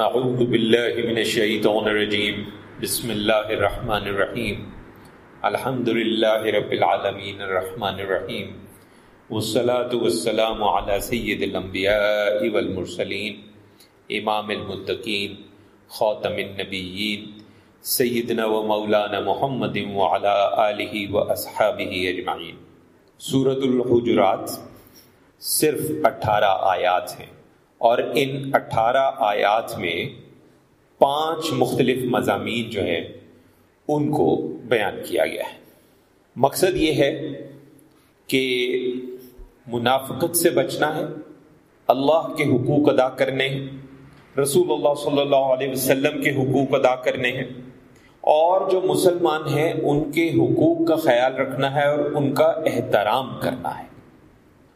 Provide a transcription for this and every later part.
اعوذ باللہ من الشیطان الرجیم بسم اللہ الرحمن الرحیم الحمد للہ رب العالمین الرحمن الرحیم والصلاة والسلام على سید الانبیاء والمرسلین امام المتقین خاتم النبیین سیدنا و مولانا محمد وعلى آلہ و اصحابہ اجمعین سورة الحجرات صرف اٹھارہ آیات ہیں۔ اور ان اٹھارہ آیات میں پانچ مختلف مضامین جو ہیں، ان کو بیان کیا گیا ہے۔ مقصد یہ ہے کہ منافقت سے بچنا ہے، اللہ کے حقوق ادا کرنے ہیں، رسول اللہ صلی اللہ علیہ وسلم کے حقوق ادا کرنے ہیں، اور جو مسلمان ہیں، ان کے حقوق کا خیال رکھنا ہے اور ان کا احترام کرنا ہے۔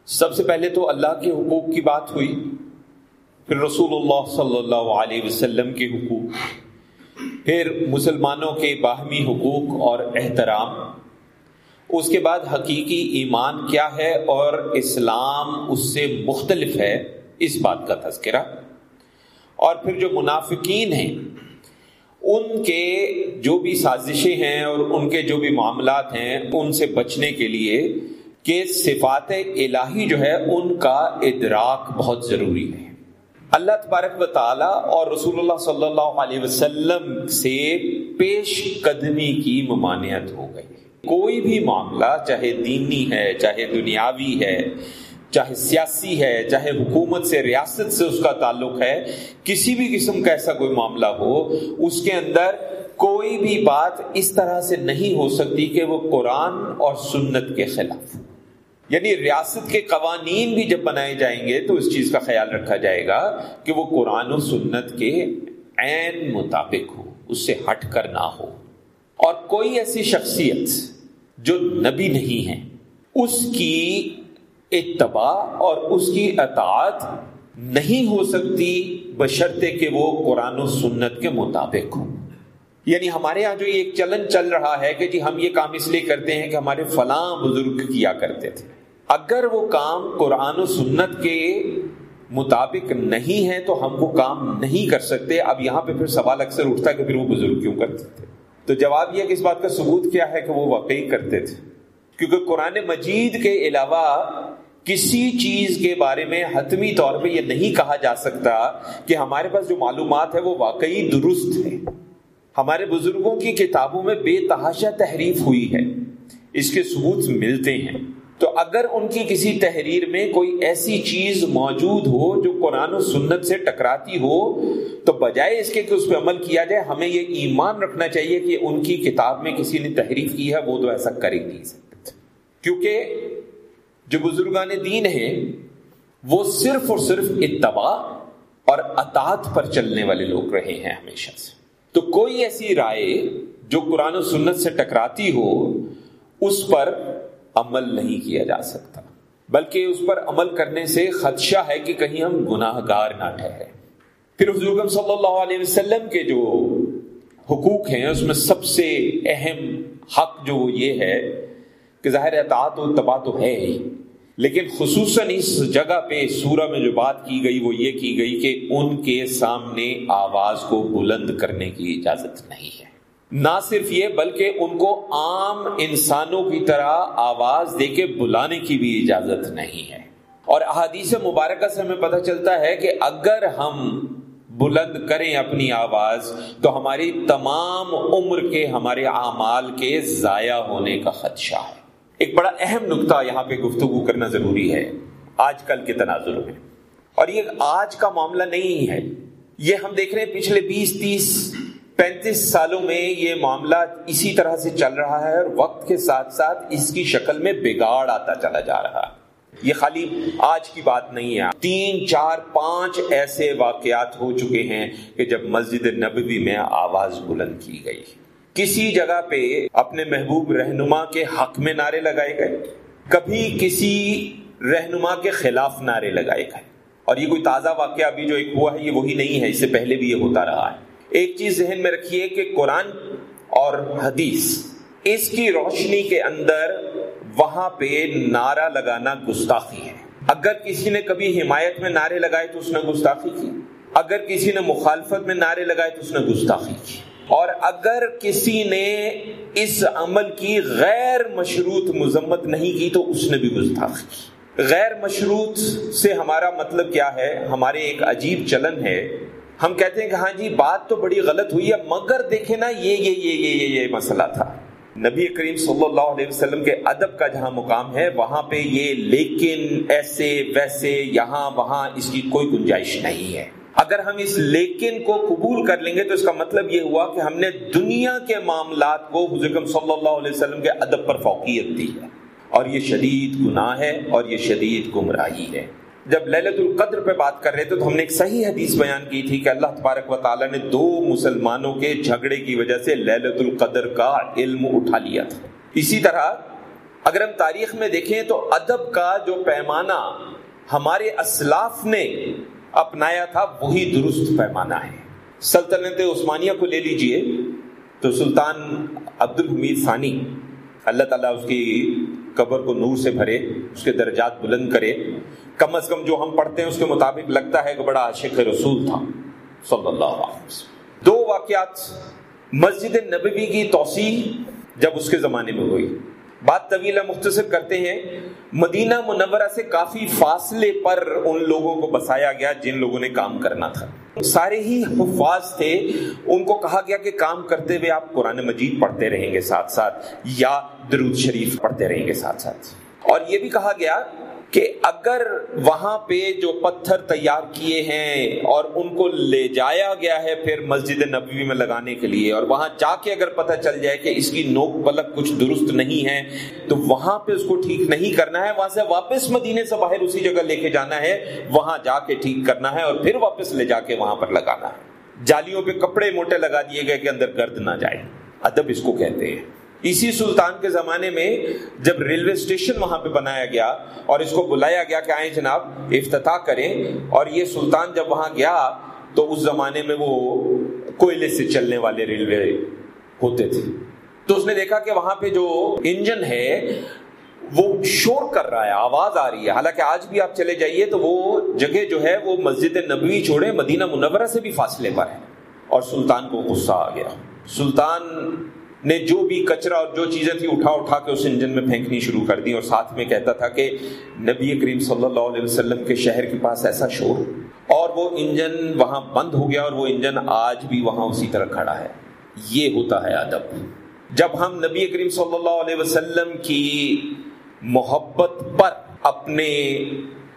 سب سے پہلے تو اللہ کے حقوق کی بات ہوئی۔ پھر رسول اللہ صلی اللہ علیہ وسلم کے حقوق، پھر مسلمانوں کے باہمی حقوق اور احترام، اس کے بعد حقیقی ایمان کیا ہے اور اسلام اس سے مختلف ہے، اس بات کا تذکرہ۔ اور پھر جو منافقین ہیں، ان کے جو بھی سازشیں ہیں اور ان کے جو بھی معاملات ہیں، ان سے بچنے کے لیے کہ صفات الہی جو ہے، ان کا ادراک بہت ضروری ہے۔ اللہ تبارک و تعالی اور رسول اللہ صلی اللہ علیہ وسلم سے پیش قدمی کی ممانعت ہو گئی کوئی بھی معاملہ، چاہے دینی ہے، چاہے دنیاوی ہے، چاہے سیاسی ہے، چاہے حکومت سے، ریاست سے اس کا تعلق ہے، کسی بھی قسم کا ایسا کوئی معاملہ ہو، اس کے اندر کوئی بھی بات اس طرح سے نہیں ہو سکتی کہ وہ قرآن اور سنت کے خلاف یعنی ریاست کے قوانین بھی جب بنائے جائیں گے تو اس چیز کا خیال رکھا جائے گا کہ وہ قرآن و سنت کے عین مطابق ہو، اس سے ہٹ کر نہ ہو۔ اور کوئی ایسی شخصیت جو نبی نہیں ہے، اس کی اتباع اور اس کی اطاعت نہیں ہو سکتی بشرطے کہ وہ قرآن و سنت کے مطابق ہو۔ یعنی ہمارے یہاں جو ایک چلن چل رہا ہے کہ جی ہم یہ کام اس لیے کرتے ہیں کہ ہمارے فلاں بزرگ کیا کرتے تھے۔ اگر وہ کام قرآن و سنت کے مطابق نہیں ہے تو ہم وہ کام نہیں کر سکتے۔ اب یہاں پہ پھر سوال اکثر اٹھتا کہ پھر وہ بزرگ کیوں کرتے تھے؟ تو جواب یہ کہ اس بات کا ثبوت کیا ہے کہ وہ واقعی کرتے تھے۔ کیونکہ قرآن مجید کے علاوہ کسی چیز کے بارے میں حتمی طور پہ یہ نہیں کہا جا سکتا کہ ہمارے پاس جو معلومات ہے وہ واقعی درست ہے ہمارے بزرگوں کی کتابوں میں بے تحاشا تحریف ہوئی ہے۔ اس کے ثبوت ملتے ہیں۔ تو اگر ان کی کسی تحریر میں کوئی ایسی چیز موجود ہو جو قرآن و سنت سے ٹکراتی ہو، تو بجائے اس کے کہ اس پہ عمل کیا جائے، ہمیں یہ ایمان رکھنا چاہیے کہ ان کی کتاب میں کسی نے تحریف کی ہے، وہ تو ایسا کر ہی نہیں سکتے۔ کیونکہ جو بزرگان دین ہیں، وہ صرف اور صرف اتباع اور اطاعت پر چلنے والے لوگ رہے ہیں ہمیشہ سے۔ تو کوئی ایسی رائے جو قرآن و سنت سے ٹکراتی ہو، اس پر عمل نہیں کیا جا سکتا۔ بلکہ اس پر عمل کرنے سے خدشہ ہے کہ کہیں ہم گناہ گار نہ ٹھہرے پھر حضور صلی اللہ علیہ وسلم کے جو حقوق ہیں، اس میں سب سے اہم حق جو یہ ہے کہ ظاہر اطاعت و تباہ تو ہے ہی۔ لیکن خصوصاً اس جگہ پہ، سورہ میں جو بات کی گئی، وہ یہ کی گئی کہ ان کے سامنے آواز کو بلند کرنے کی اجازت نہیں ہے۔ نہ صرف یہ، بلکہ ان کو عام انسانوں کی طرح آواز دے کے بلانے کی بھی اجازت نہیں ہے۔ اور احادیث مبارکہ سے ہمیں پتہ چلتا ہے کہ اگر ہم بلند کریں اپنی آواز، تو ہماری تمام عمر کے، ہمارے اعمال کے ضائع ہونے کا خدشہ ہے۔ ایک بڑا اہم نقطہ یہاں پہ گفتگو کرنا ضروری ہے۔ آج کل کے تناظر میں۔ اور یہ آج کا معاملہ نہیں ہے۔ یہ ہم دیکھ رہے ہیں پچھلے بیس، تیس پینتیس سالوں میں یہ معاملہ اسی طرح سے چل رہا ہے اور وقت کے ساتھ ساتھ اس کی شکل میں بگاڑ آتا چلا جا رہا ہے۔ یہ خالی آج کی بات نہیں ہے۔ تین، چار، پانچ ایسے واقعات ہو چکے ہیں کہ جب مسجد نبوی میں آواز بلند کی گئی۔ کسی جگہ پہ اپنے محبوب رہنما کے حق میں نعرے لگائے گئے۔ کبھی کسی رہنما کے خلاف نعرے لگائے گئے۔ اور یہ کوئی تازہ واقعہ ابھی جو ایک ہوا ہے، یہ وہی نہیں ہے۔ اس سے پہلے بھی یہ ہوتا رہا ہے۔ ایک چیز ذہن میں رکھیے کہ قرآن اور حدیث اس کی روشنی کے اندر وہاں پہ نعرہ لگانا گستاخی ہے۔ اگر کسی نے کبھی حمایت میں نعرے لگائے تو اس نے گستاخی کی۔ اگر کسی نے مخالفت میں نعرے لگائے تو اس نے گستاخی کی۔ اور اگر کسی نے اس عمل کی غیر مشروط مذمت نہیں کی تو اس نے بھی گستاخی کی۔ غیر مشروط سے ہمارا مطلب کیا ہے؟ ہمارے ایک عجیب چلن ہے۔ ہم کہتے ہیں کہ ہاں جی بات تو بڑی غلط ہوئی ہے مگر دیکھیں نا یہ یہ یہ یہ یہ, یہ مسئلہ تھا۔ نبی کریم صلی اللہ علیہ وسلم کے ادب کا جہاں مقام ہے وہاں پہ یہ لیکن ایسے ویسے یہاں وہاں اس کی کوئی گنجائش نہیں ہے۔ اگر ہم اس لیکن کو قبول کر لیں گے تو اس کا مطلب یہ ہوا کہ ہم نے دنیا کے معاملات کو حضرت صلی اللہ علیہ وسلم کے ادب پر فوقیت دی ہے۔ اور یہ شدید گناہ ہے اور یہ شدید گمراہی ہے۔ جب للت القدر پہ بات کر رہے تھے تو ہم نے ایک صحیح حدیث بیان کی تھی کہ اللہ تبارک و تعالیٰ نے دو مسلمانوں کے جھگڑے کی وجہ سے للت القدر کا علم اٹھا لیا تھا۔ اسی طرح اگر ہم تاریخ میں دیکھیں تو ادب کا جو پیمانہ ہمارے اسلاف نے اپنایا تھا، وہی درست پیمانہ ہے۔ سلطنت عثمانیہ کو لے لیجیے تو سلطان عبد الحمید ثانی، اللہ تعالیٰ اس کی قبر کو نور سے بھرے، اس کے درجات بلند کرے۔ کم از کم جو ہم پڑھتے ہیں، اس کے مطابق لگتا ہے کہ بڑا عاشق رسول تھا، صلی اللہ علیہ وسلم۔ دو واقعات مسجد نبوی کی توسیع جب اس کے زمانے میں ہوئی۔ بات طویلہ مختصر کرتے ہیں۔ مدینہ منورہ سے کافی فاصلے پر ان لوگوں کو بسایا گیا جن لوگوں نے کام کرنا تھا۔ سارے ہی حفاظ تھے۔ ان کو کہا گیا کہ کام کرتے ہوئے آپ قرآن مجید پڑھتے رہیں گے ساتھ ساتھ، یا درود شریف پڑھتے رہیں گے ساتھ ساتھ۔ اور یہ بھی کہا گیا کہ اگر وہاں پہ جو پتھر تیار کیے ہیں اور ان کو لے جایا گیا ہے پھر مسجد نبوی میں لگانے کے لیے اور وہاں جا کے اگر پتہ چل جائے کہ اس کی نوک پلک کچھ درست نہیں ہے، تو وہاں پہ اس کو ٹھیک نہیں کرنا ہے، وہاں سے واپس مدینے سے باہر اسی جگہ لے کے جانا ہے، وہاں جا کے ٹھیک کرنا ہے اور پھر واپس لے جا کے وہاں پر لگانا ہے۔ جالیوں پہ کپڑے موٹے لگا دیے گئے کہ اندر گرد نہ جائے۔ ادب اس کو کہتے ہیں۔ اسی سلطان کے زمانے میں جب ریلوے اسٹیشن وہاں پہ بنایا گیا اور اس کو بلایا گیا کہ آئیں جناب، افتتاح کریں، اور یہ سلطان جب وہاں گیا تو اس زمانے میں وہ کوئلے سے چلنے والے ریلوے ہوتے تھے۔ تو اس نے دیکھا کہ وہاں پہ جو انجن ہے، وہ شور کر رہا ہے، آواز آ رہی ہے۔ حالانکہ آج بھی آپ چلے جائیے تو وہ جگہ جو ہے، وہ مسجد نبوی چھوڑے، مدینہ منورہ سے بھی فاصلے پر ہے۔ اور سلطان کو غصہ آ گیا۔ سلطان نے جو بھی کچرا اور جو چیزیں تھیں اٹھا اٹھا کے اس انجن میں پھینکنی شروع کر دی اور ساتھ میں کہتا تھا کہ نبی کریم صلی اللہ علیہ وسلم کے شہر کے پاس ایسا شور اور وہ انجن وہاں بند ہو گیا اور وہ انجن آج بھی وہاں اسی طرح کھڑا ہے۔ یہ ہوتا ہے ادب۔ جب ہم نبی کریم صلی اللہ علیہ وسلم کی محبت پر اپنے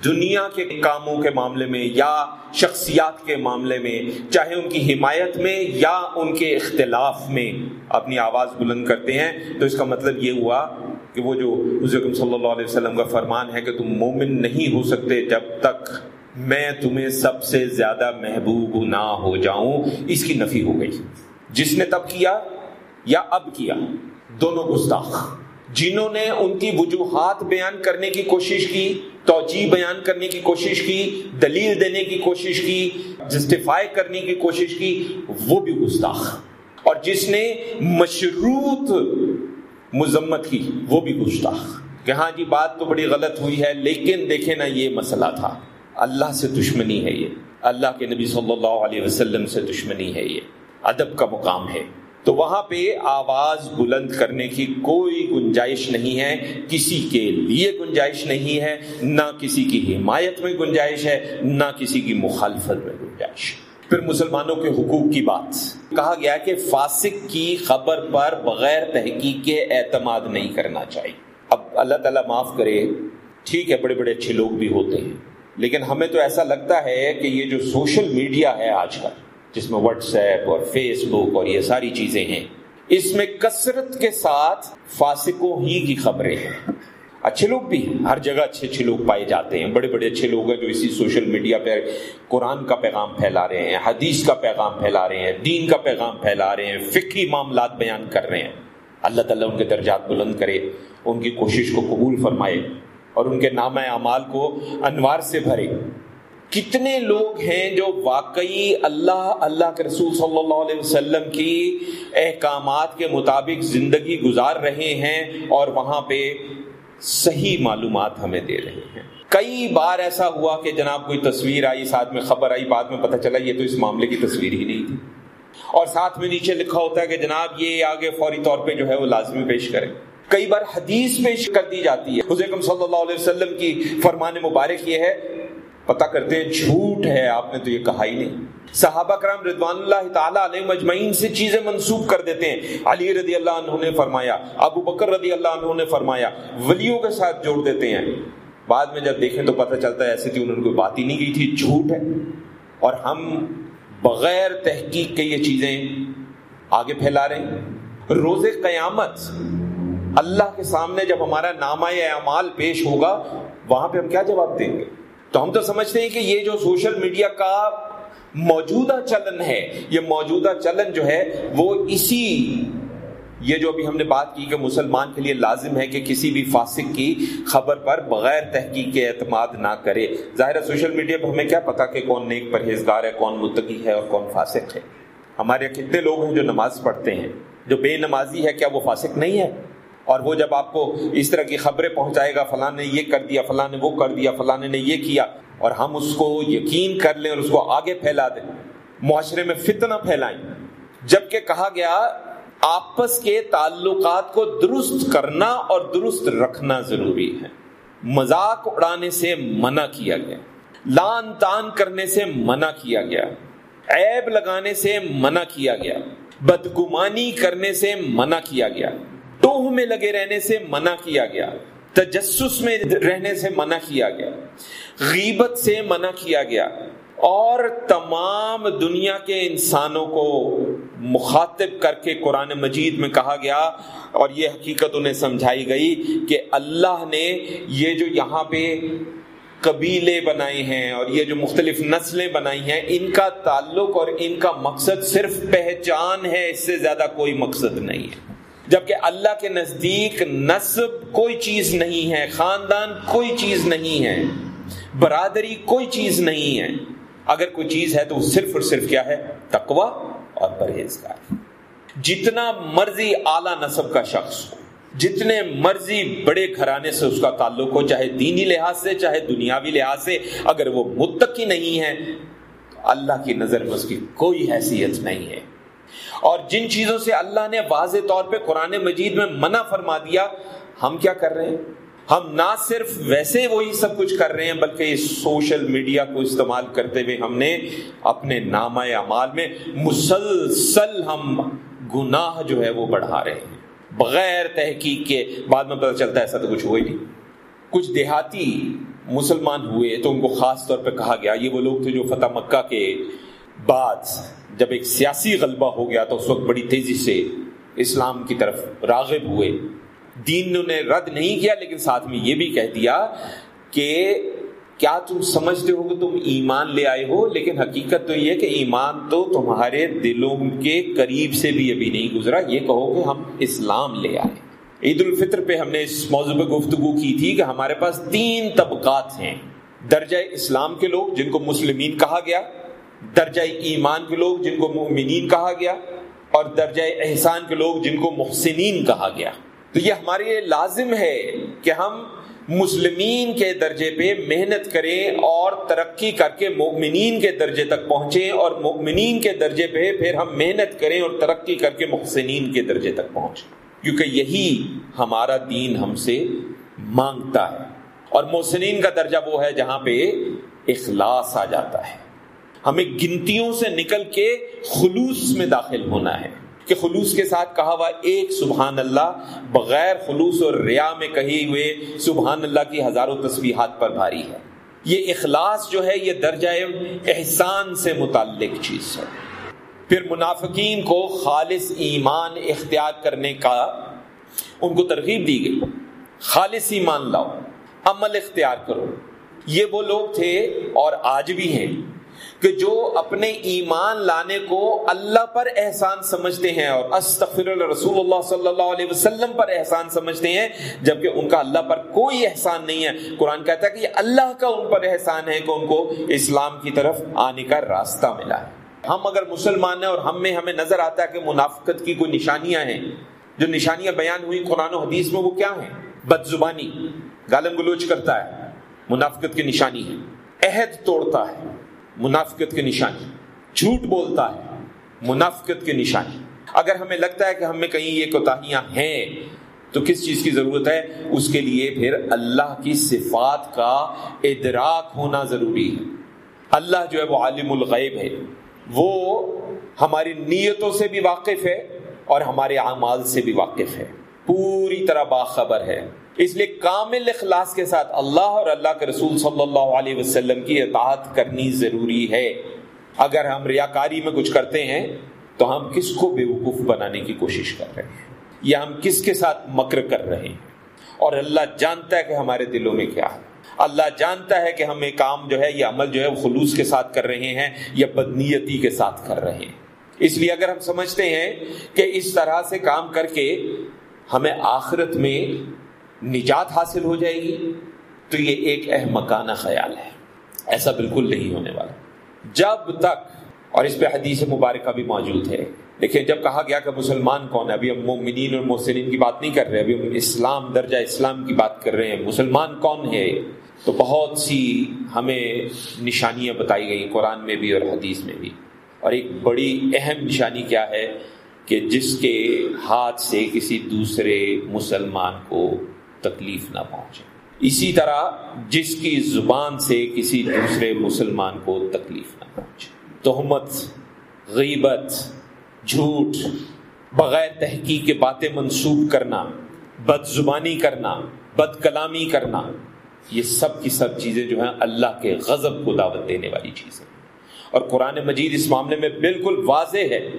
دنیا کے کاموں کے معاملے میں یا شخصیات کے معاملے میں، چاہے ان کی حمایت میں یا ان کے اختلاف میں اپنی آواز بلند کرتے ہیں۔ تو اس کا مطلب یہ ہوا کہ وہ جو حضرت صلی اللہ علیہ وسلم کا فرمان ہے کہ تم مومن نہیں ہو سکتے جب تک میں تمہیں سب سے زیادہ محبوب نہ ہو جاؤں۔ اس کی نفی ہو گئی۔ جس نے تب کیا یا اب کیا؟ دونوں گستاخ۔ جنہوں نے ان کی وجوہات بیان کرنے کی کوشش کی توجہ بیان کرنے کی کوشش کی، دلیل دینے کی کوشش کی جسٹیفائی کرنے کی کوشش کی، وہ بھی گستاخ۔ اور جس نے مشروط مذمت کی، وہ بھی گستاخ۔ کہ ہاں جی بات تو بڑی غلط ہوئی ہے، لیکن دیکھیں نا، یہ مسئلہ تھا۔ اللہ سے دشمنی ہے یہ۔ اللہ کے نبی صلی اللہ علیہ وسلم سے دشمنی ہے یہ۔ ادب کا مقام ہے۔ تو وہاں پہ آواز بلند کرنے کی کوئی گنجائش نہیں ہے، کسی کے لیے گنجائش نہیں ہے، نہ کسی کی حمایت میں گنجائش ہے، نہ کسی کی مخالفت میں گنجائش۔ پھر مسلمانوں کے حقوق کی بات۔ کہا گیا کہ فاسق کی خبر پر بغیر تحقیق کے اعتماد نہیں کرنا چاہیے۔ اب اللہ تعالیٰ معاف کرے۔ ٹھیک ہے، بڑے بڑے اچھے لوگ بھی ہوتے ہیں۔ لیکن ہمیں تو ایسا لگتا ہے کہ یہ جو سوشل میڈیا ہے آج کل جس میں واٹس ایپ اور فیس بک اور یہ ساری چیزیں ہیں۔ اس میں کثرت کے ساتھ فاسقوں ہی کی خبریں ہیں۔ اچھے لوگ بھی ہر جگہ اچھے اچھے لوگ پائے جاتے ہیں۔ بڑے بڑے اچھے لوگ ہیں جو اسی سوشل میڈیا پہ قرآن کا پیغام پھیلا رہے ہیں، حدیث کا پیغام پھیلا رہے ہیں، دین کا پیغام پھیلا رہے ہیں فکری معاملات بیان کر رہے ہیں۔ اللہ تعالیٰ ان کے درجات بلند کرے، ان کی کوشش کو قبول فرمائے اور ان کے نام اعمال کو انوار سے بھرے۔ کتنے لوگ ہیں جو واقعی اللہ اللہ کے رسول صلی اللہ علیہ وسلم کی احکامات کے مطابق زندگی گزار رہے ہیں اور وہاں پہ صحیح معلومات ہمیں دے رہے ہیں۔ کئی بار ایسا ہوا کہ جناب کوئی تصویر آئی، ساتھ میں خبر آئی، بعد میں پتہ چلا یہ تو اس معاملے کی تصویر ہی نہیں تھی۔ اور ساتھ میں نیچے لکھا ہوتا ہے کہ جناب یہ آگے فوری طور پہ جو ہے وہ لازمی پیش کریں۔ کئی بار حدیث پیش کر دی جاتی ہے۔ حضرت صلی اللہ علیہ وسلم کی فرمان مبارک یہ ہے پتہ کرتے ہیں جھوٹ ہے، آپ نے تو یہ کہا ہی نہیں۔ صحابہ کرام رضوان اللہ تعالیٰ علیہ مجمعین سے چیزیں منسوخ کر دیتے ہیں۔ علی رضی اللہ عنہ نے فرمایا، ابو بکر رضی اللہ عنہ نے فرمایا، ولیوں کے ساتھ جوڑ دیتے ہیں۔ بعد میں جب دیکھیں تو پتہ چلتا ہے ایسی تھی، انہوں نے کوئی بات ہی نہیں کی تھی، جھوٹ ہے۔ اور ہم بغیر تحقیق کے یہ چیزیں آگے پھیلا رہے ہیں۔ روز قیامت اللہ کے سامنے جب ہمارا نامہ اعمال پیش ہوگا، وہاں پہ ہم کیا جواب دیں گے؟ تو ہم تو سمجھتے ہیں کہ یہ جو سوشل میڈیا کا موجودہ چلن ہے، یہ موجودہ چلن جو ہے، وہ اسی، یہ جو ابھی ہم نے بات کی کہ مسلمان کے لیے لازم ہے کہ کسی بھی فاسق کی خبر پر بغیر تحقیق کے اعتماد نہ کرے۔ ظاہر سوشل میڈیا پہ ہمیں کیا پتا کہ کون نیک پرہیزگار ہے، کون متقی ہے اور کون فاسق ہے۔ ہمارے کتنے لوگ ہیں جو نماز پڑھتے ہیں، جو بے نمازی ہے، کیا وہ فاسق نہیں ہے؟ اور وہ جب آپ کو اس طرح کی خبریں پہنچائے گا، فلاں نے یہ کر دیا، فلاں نے وہ کر دیا، فلاں نے یہ کیا، اور ہم اس کو یقین کر لیں اور اس کو آگے پھیلا دیں۔ معاشرے میں فتنہ پھیلائیں۔ جبکہ کہا گیا، آپس کے تعلقات کو درست کرنا اور درست رکھنا ضروری ہے۔ مذاق اڑانے سے منع کیا گیا۔ لان تان کرنے سے منع کیا گیا۔ عیب لگانے سے منع کیا گیا۔ بدگمانی کرنے سے منع کیا گیا۔ ٹوہ میں لگے رہنے سے منع کیا گیا۔ تجسس میں رہنے سے منع کیا گیا۔ غیبت سے منع کیا گیا۔ اور تمام دنیا کے انسانوں کو مخاطب کر کے قرآن مجید میں کہا گیا۔ اور یہ حقیقت انہیں سمجھائی گئی کہ اللہ نے یہ جو یہاں پہ قبیلے بنائے ہیں اور یہ جو مختلف نسلیں بنائی ہیں، ان کا تعلق اور ان کا مقصد صرف پہچان ہے، اس سے زیادہ کوئی مقصد نہیں ہے۔ جبکہ اللہ کے نزدیک نصب کوئی چیز نہیں ہے، خاندان کوئی چیز نہیں ہے، برادری کوئی چیز نہیں ہے۔ اگر کوئی چیز ہے تو وہ صرف اور صرف کیا ہے؟ تقوا اور پرہیزگار جتنا مرضی اعلی نصب کا شخص ہو، جتنے مرضی بڑے گھرانے سے اس کا تعلق ہو، چاہے دینی لحاظ سے، چاہے دنیاوی لحاظ سے، اگر وہ متقی نہیں ہے تو اللہ کی نظر میں اس کی کوئی حیثیت نہیں ہے۔ اور جن چیزوں سے اللہ نے واضح طور پہ قرآن مجید میں منع فرما دیا، ہم کیا کر رہے ہیں؟ ہم نہ صرف ویسے وہی سب کچھ کر رہے ہیں، بلکہ اس سوشل میڈیا کو استعمال کرتے ہوئے ہم نے اپنے نامہ اعمال میں مسلسل ہم گناہ جو ہے وہ بڑھا رہے ہیں۔ بغیر تحقیق کے، بعد میں پتہ چلتا ہے ایسا تو کچھ ہوا ہی نہیں۔ کچھ دیہاتی مسلمان ہوئے، تو ان کو خاص طور پہ کہا گیا، یہ وہ لوگ تھے جو فتح مکہ کے بعد جب ایک سیاسی غلبہ ہو گیا تو اس وقت بڑی تیزی سے اسلام کی طرف راغب ہوئے۔ دین نے رد نہیں کیا، لیکن ساتھ میں یہ بھی کہہ دیا کہ کیا تم سمجھتے ہو کہ تم ایمان لے آئے ہو؟ لیکن حقیقت تو یہ کہ ایمان تو تمہارے دلوں کے قریب سے بھی ابھی نہیں گزرا۔ یہ کہو کہ ہم اسلام لے آئے۔ عید الفطر پہ ہم نے اس موضوع پہ گفتگو کی تھی کہ ہمارے پاس تین طبقات ہیں۔ درجہ اسلام کے لوگ، جن کو مسلمین کہا گیا۔ درجہ ایمان کے لوگ جن کو مومنین کہا گیا اور درجہ احسان کے لوگ جن کو محسنین کہا گیا۔ تو یہ ہمارے لیے لازم ہے کہ ہم مسلمین کے درجے پہ محنت کریں اور ترقی کر کے مؤمنین کے درجے تک پہنچیں اور مؤمنین کے درجے پہ پھر ہم محنت کریں اور ترقی کر کے محسنین کے درجے تک پہنچیں۔ کیونکہ یہی ہمارا دین ہم سے مانگتا ہے اور محسنین کا درجہ وہ ہے جہاں پہ اخلاص آ جاتا ہے۔ ہمیں گنتیوں سے نکل کے خلوص میں داخل ہونا ہے۔ کہ خلوص کے ساتھ کہا ہوا ایک سبحان اللہ، بغیر خلوص اور ریا میں کہی ہوئے سبحان اللہ کی ہزاروں تصویحات پر بھاری ہے۔ یہ اخلاص جو ہے، یہ درجہ احسان سے متعلق چیز ہے۔ پھر منافقین کو خالص ایمان اختیار کرنے کا ان کو ترغیب دی گئی۔ خالص ایمان لاؤ، عمل اختیار کرو۔ یہ وہ لوگ تھے اور آج بھی ہیں۔ کہ جو اپنے ایمان لانے کو اللہ پر احسان سمجھتے ہیں اور استغفر رسول اللہ صلی اللہ علیہ وسلم پر احسان سمجھتے ہیں، جبکہ ان کا اللہ پر کوئی احسان نہیں ہے۔ قرآن کہتا ہے کہ یہ اللہ کا ان پر احسان ہے کہ ان کو اسلام کی طرف آنے کا راستہ ملا ہے۔ ہم اگر مسلمان ہیں اور ہم میں ہمیں نظر آتا ہے کہ منافقت کی کوئی نشانیاں ہیں، جو نشانیاں بیان ہوئی قرآن و حدیث میں وہ کیا ہیں؟ بد زبانی گالم گلوچ کرتا ہے، منافقت کی نشانی ہے، عہد توڑتا ہے۔ منافقت کی نشانی۔ جھوٹ بولتا ہے، منافقت کی نشانی۔ اگر ہمیں لگتا ہے کہ ہم میں کہیں یہ کوتاہیاں ہیں، تو کس چیز کی ضرورت ہے؟ اس کے لیے پھر اللہ کی صفات کا ادراک ہونا ضروری ہے۔ اللہ جو ہے وہ عالم الغیب ہے۔ وہ ہماری نیتوں سے بھی واقف ہے اور ہمارے اعمال سے بھی واقف ہے۔ پوری طرح باخبر ہے۔ اس لیے کامل اخلاص کے ساتھ اللہ اور اللہ کے رسول صلی اللہ علیہ وسلم کی اطاعت کرنی ضروری ہے۔ اگر ہم ریاکاری میں کچھ کرتے ہیں، تو ہم کس کو بے وقوف بنانے کی کوشش کر رہے ہیں؟ یا ہم کس کے ساتھ مکر کر رہے ہیں؟ اور اللہ جانتا ہے کہ ہمارے دلوں میں کیا ہے۔ اللہ جانتا ہے کہ ہم ایک کام جو ہے، یہ عمل جو ہے خلوص کے ساتھ کر رہے ہیں یا بدنیتی کے ساتھ کر رہے ہیں۔ اس لیے اگر ہم سمجھتے ہیں کہ اس طرح سے کام کر کے ہمیں آخرت میں نجات حاصل ہو جائے گی، تو یہ ایک احمکانہ خیال ہے۔ ایسا بالکل نہیں ہونے والا۔ جب تک، اور اس پہ حدیث مبارکہ بھی موجود ہے، دیکھیں جب کہا گیا کہ مسلمان کون ہے، ابھی ہم مومنین اور محسنین کی بات نہیں کر رہے، ابھی ہم اسلام، درجہ اسلام کی بات کر رہے ہیں۔ مسلمان کون ہے؟ تو بہت سی ہمیں نشانیاں بتائی گئی، قرآن میں بھی اور حدیث میں بھی۔ اور ایک بڑی اہم نشانی کیا ہے کہ جس کے ہاتھ سے کسی دوسرے مسلمان کو تکلیف نہ پہنچے۔ اسی طرح جس کی زبان سے کسی دوسرے مسلمان کو تکلیف نہ پہنچے۔ تہمت، غیبت، جھوٹ، بغیر تحقیق کے باتیں منسوخ کرنا بد زبانی کرنا بد کلامی کرنا، یہ سب کی سب چیزیں جو ہیں اللہ کے غضب کو دعوت دینے والی چیزیں۔ اور قرآن مجید اس معاملے میں بالکل واضح ہے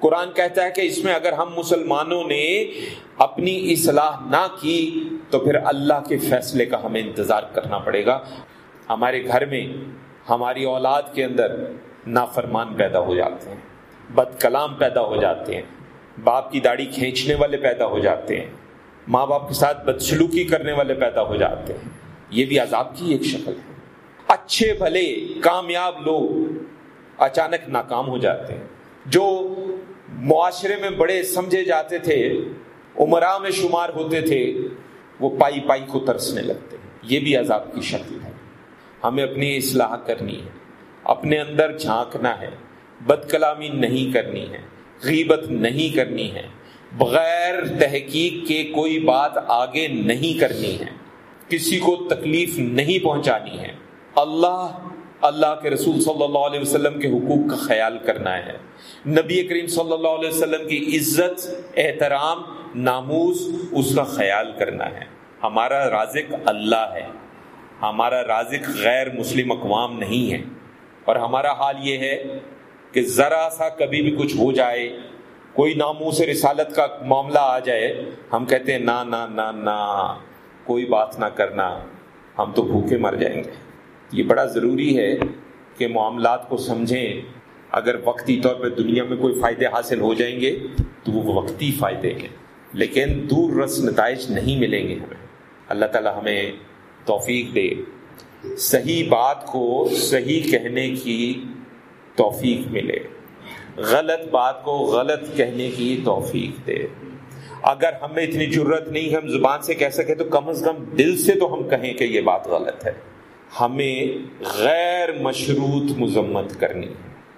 قرآن کہتا ہے کہ اس میں اگر ہم مسلمانوں نے اپنی اصلاح نہ کی تو پھر اللہ کے فیصلے کا ہمیں انتظار کرنا پڑے گا۔ ہمارے گھر میں، ہماری اولاد کے اندر نافرمان پیدا ہو جاتے ہیں، بد کلام پیدا ہو جاتے ہیں، باپ کی داڑھی کھینچنے والے پیدا ہو جاتے ہیں، ماں باپ کے ساتھ بدسلوکی کرنے والے پیدا ہو جاتے ہیں۔ یہ بھی عذاب کی ایک شکل ہے۔ اچھے بھلے، کامیاب لوگ اچانک ناکام ہو جاتے ہیں۔ جو معاشرے میں بڑے سمجھے جاتے تھے، عمرہ میں شمار ہوتے تھے، وہ پائی پائی کو ترسنے لگتے ہیں۔ یہ بھی عذاب کی شکل ہے۔ ہمیں اپنی اصلاح کرنی ہے۔ اپنے اندر جھانکنا ہے۔ بد کلامی نہیں کرنی ہے۔ غیبت نہیں کرنی ہے۔ بغیر تحقیق کے کوئی بات آگے نہیں کرنی ہے۔ کسی کو تکلیف نہیں پہنچانی ہے۔ اللہ اللہ کے رسول صلی اللہ علیہ وسلم کے حقوق کا خیال کرنا ہے۔ نبی کریم صلی اللہ علیہ وسلم کی عزت، احترام، ناموز، اس کا خیال کرنا ہے۔ ہمارا رازق اللہ ہے۔ ہمارا رازق غیر مسلم اقوام نہیں ہے۔ اور ہمارا حال یہ ہے کہ ذرا سا کبھی بھی کچھ ہو جائے، کوئی ناموں سے رسالت کا معاملہ آ جائے، ہم کہتے ہیں نہ نہ نہ نہ کوئی بات نہ کرنا، ہم تو بھوکے مر جائیں گے۔ یہ بڑا ضروری ہے کہ معاملات کو سمجھیں۔ اگر وقتی طور پہ دنیا میں کوئی فائدے حاصل ہو جائیں گے، تو وہ وقتی فائدے ہیں۔ لیکن دور رس نتائج نہیں ملیں گے ہمیں۔ اللہ تعالیٰ ہمیں توفیق دے۔ صحیح بات کو صحیح کہنے کی توفیق ملے۔ غلط بات کو غلط کہنے کی توفیق دے۔ اگر ہمیں اتنی ضرورت نہیں، ہم زبان سے کہہ سکے تو کم از کم دل سے تو ہم کہیں کہ یہ بات غلط ہے۔ ہمیں غیر مشروط مذمت کرنی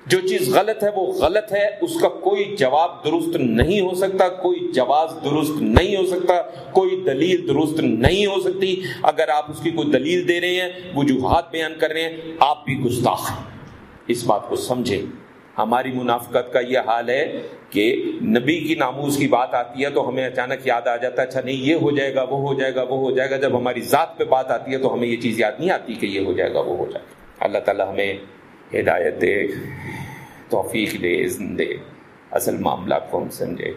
جو چیز غلط ہے وہ غلط ہے، اس کا کوئی جواب درست نہیں ہو سکتا، کوئی جواز درست نہیں ہو سکتا، کوئی دلیل درست نہیں ہو سکتی۔ اگر آپ اس کی کوئی دلیل دے رہے ہیں، وجوہات بیان کر رہے ہیں، آپ بھی گستاخ ہیں۔ اس بات کو سمجھے ہماری منافقت کا یہ حال ہے کہ نبی کی ناموز کی بات آتی ہے تو ہمیں اچانک یاد آ جاتا ہے اچھا نہیں، یہ ہو جائے گا، وہ ہو جائے گا، وہ ہو جائے گا۔ جب ہماری ذات پہ بات آتی ہے تو ہمیں یہ چیز یاد نہیں آتی کہ یہ ہو جائے گا، وہ ہو جائے گا۔ اللہ تعالیٰ ہمیں ہدایت دے، توفیق دے عزن دے۔ اصل معاملات کو ہم سمجھے؟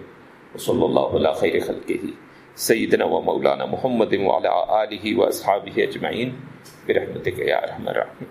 صلی اللہ علیہ خیر خلقہ۔ ہی سیدنا و مولانا محمد و علیہ و اصحابہ اجمعین۔ برحمتک یا رحم الرحیم